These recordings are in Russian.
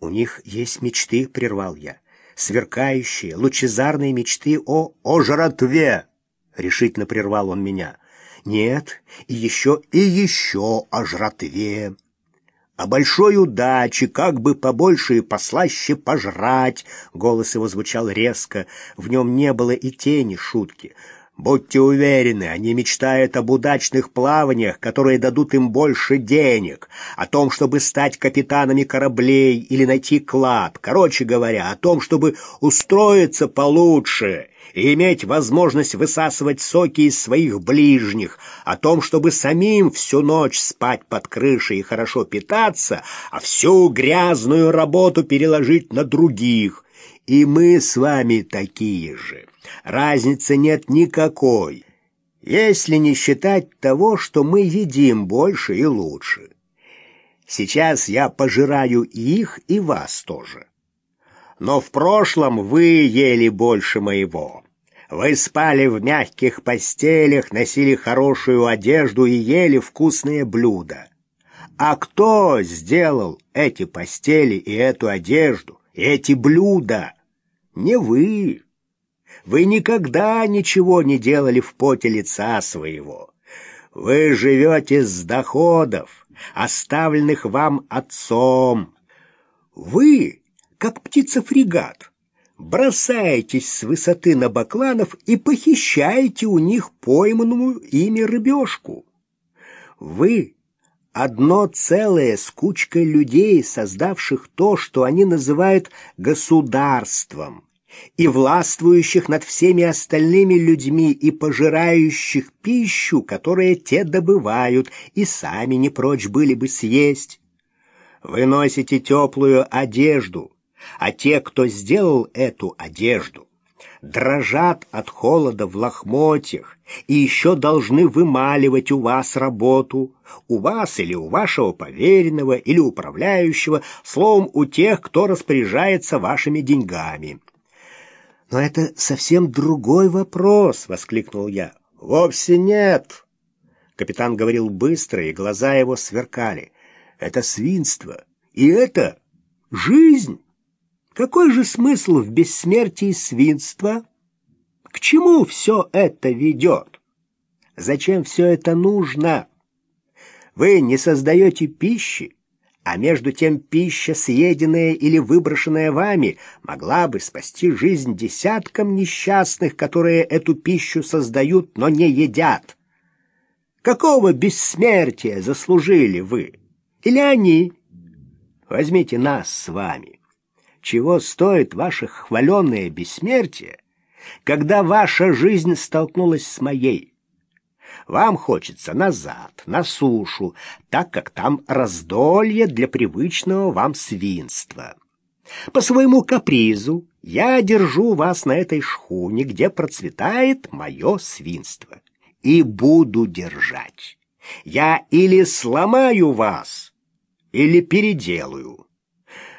У них есть мечты, прервал я. Сверкающие, лучезарные мечты о... о жратве! Решительно прервал он меня. Нет, и еще, и еще о жратве. О большой удаче, как бы побольше и послаще пожрать. Голос его звучал резко, в нем не было и тени шутки. Будьте уверены, они мечтают об удачных плаваниях, которые дадут им больше денег, о том, чтобы стать капитанами кораблей или найти клад, короче говоря, о том, чтобы устроиться получше и иметь возможность высасывать соки из своих ближних, о том, чтобы самим всю ночь спать под крышей и хорошо питаться, а всю грязную работу переложить на других. И мы с вами такие же. Разницы нет никакой, если не считать того, что мы едим больше и лучше. Сейчас я пожираю их, и вас тоже. Но в прошлом вы ели больше моего. Вы спали в мягких постелях, носили хорошую одежду и ели вкусные блюда. А кто сделал эти постели и эту одежду, эти блюда? Не вы. Вы никогда ничего не делали в поте лица своего. Вы живете с доходов, оставленных вам отцом. Вы, как птица-фрегат, бросаетесь с высоты на бакланов и похищаете у них пойманную ими рыбешку. Вы — одно целое с кучкой людей, создавших то, что они называют государством и властвующих над всеми остальными людьми и пожирающих пищу, которую те добывают, и сами не прочь были бы съесть. Вы носите теплую одежду, а те, кто сделал эту одежду, дрожат от холода в лохмотьях и еще должны вымаливать у вас работу, у вас или у вашего поверенного или управляющего, словом, у тех, кто распоряжается вашими деньгами. «Но это совсем другой вопрос!» — воскликнул я. «Вовсе нет!» Капитан говорил быстро, и глаза его сверкали. «Это свинство, и это жизнь! Какой же смысл в бессмертии свинства? К чему все это ведет? Зачем все это нужно? Вы не создаете пищи, а между тем пища, съеденная или выброшенная вами, могла бы спасти жизнь десяткам несчастных, которые эту пищу создают, но не едят. Какого бессмертия заслужили вы? Или они? Возьмите нас с вами. Чего стоит ваше хваленное бессмертие, когда ваша жизнь столкнулась с моей? Вам хочется назад, на сушу, так как там раздолье для привычного вам свинства. По своему капризу я держу вас на этой шхуне, где процветает мое свинство, и буду держать. Я или сломаю вас, или переделаю.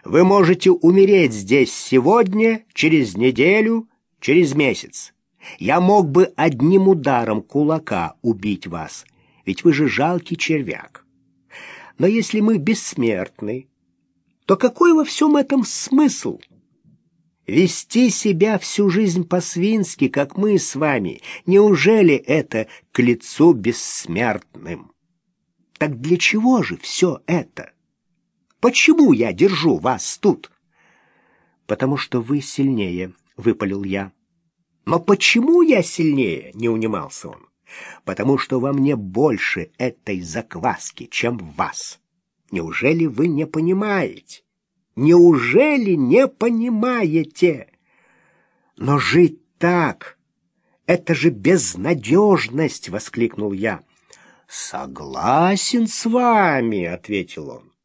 Вы можете умереть здесь сегодня, через неделю, через месяц. Я мог бы одним ударом кулака убить вас, ведь вы же жалкий червяк. Но если мы бессмертны, то какой во всем этом смысл? Вести себя всю жизнь по-свински, как мы с вами, неужели это к лицу бессмертным? Так для чего же все это? Почему я держу вас тут? Потому что вы сильнее, — выпалил я. Но почему я сильнее? Не унимался он. Потому что во мне больше этой закваски, чем в вас. Неужели вы не понимаете? Неужели не понимаете? Но жить так — это же безнадежность! — воскликнул я. «Согласен с вами», — ответил он.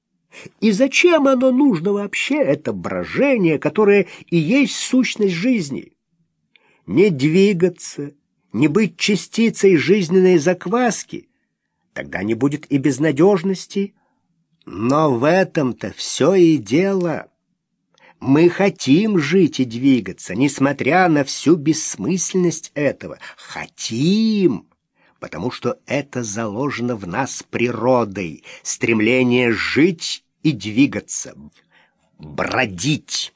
«И зачем оно нужно вообще, это брожение, которое и есть сущность жизни? не двигаться, не быть частицей жизненной закваски, тогда не будет и безнадежности. Но в этом-то все и дело. Мы хотим жить и двигаться, несмотря на всю бессмысленность этого. Хотим, потому что это заложено в нас природой, стремление жить и двигаться. бродить.